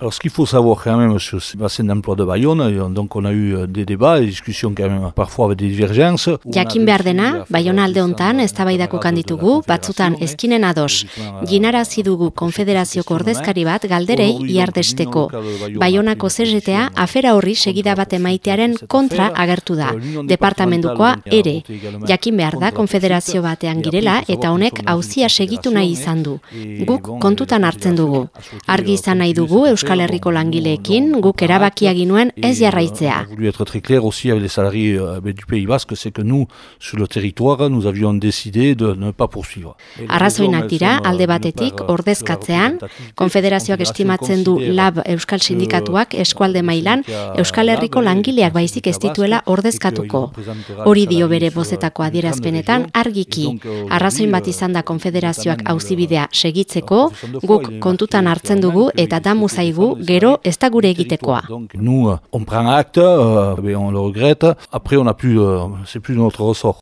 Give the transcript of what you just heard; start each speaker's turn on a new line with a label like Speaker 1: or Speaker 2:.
Speaker 1: Alors ce qu'il faut savoir quand même sur ce bassin d'emploi de Bayonne, donc on a eu euh, des débats, des discussions quand même parfois avec des divergences.
Speaker 2: Jakin behar dena, Bayona alde hontan eztabaidako kanditugu, batzutan eskinen ados. Ginarazi dugu konfederazioko ordezkari bat galderei iardesteko. Bayonako CGTA afera horri segida bat emaitearen kontra agertu da. Departamentukoa ere. Jakin behar da konfederazio batean girela eta honek hauzia segitu nahi izan du. Guk kontutan hartzen dugu. Argi izan nahi dugu Euskal Herriko langileekin guk erabakia ginuen ez jarraitzea.
Speaker 1: voulu être très clair aussi avec les salariés euh, du Pays Basque, c'est que nous, sur le territoire, nous avions décidé de ne pas poursuivre.
Speaker 2: Arrazoinak dira, alde batetik, ordezkatzean, konfederazioak estimatzen du lab Euskal Sindikatuak eskualde mailan Euskal Herriko langileak baizik ez dituela ordezkatuko. Hori dio bere bozetako adierazpenetan argiki. Arrazoin bat izan da konfederazioak auzibidea segitzeko, guk kontutan hartzen dugu eta damu zaigu gero ez da gure egitekoa.
Speaker 1: Donc nous, euh, on prend acte, euh, on le regrette. Après, on a plus, euh, c'est plus notre ressort.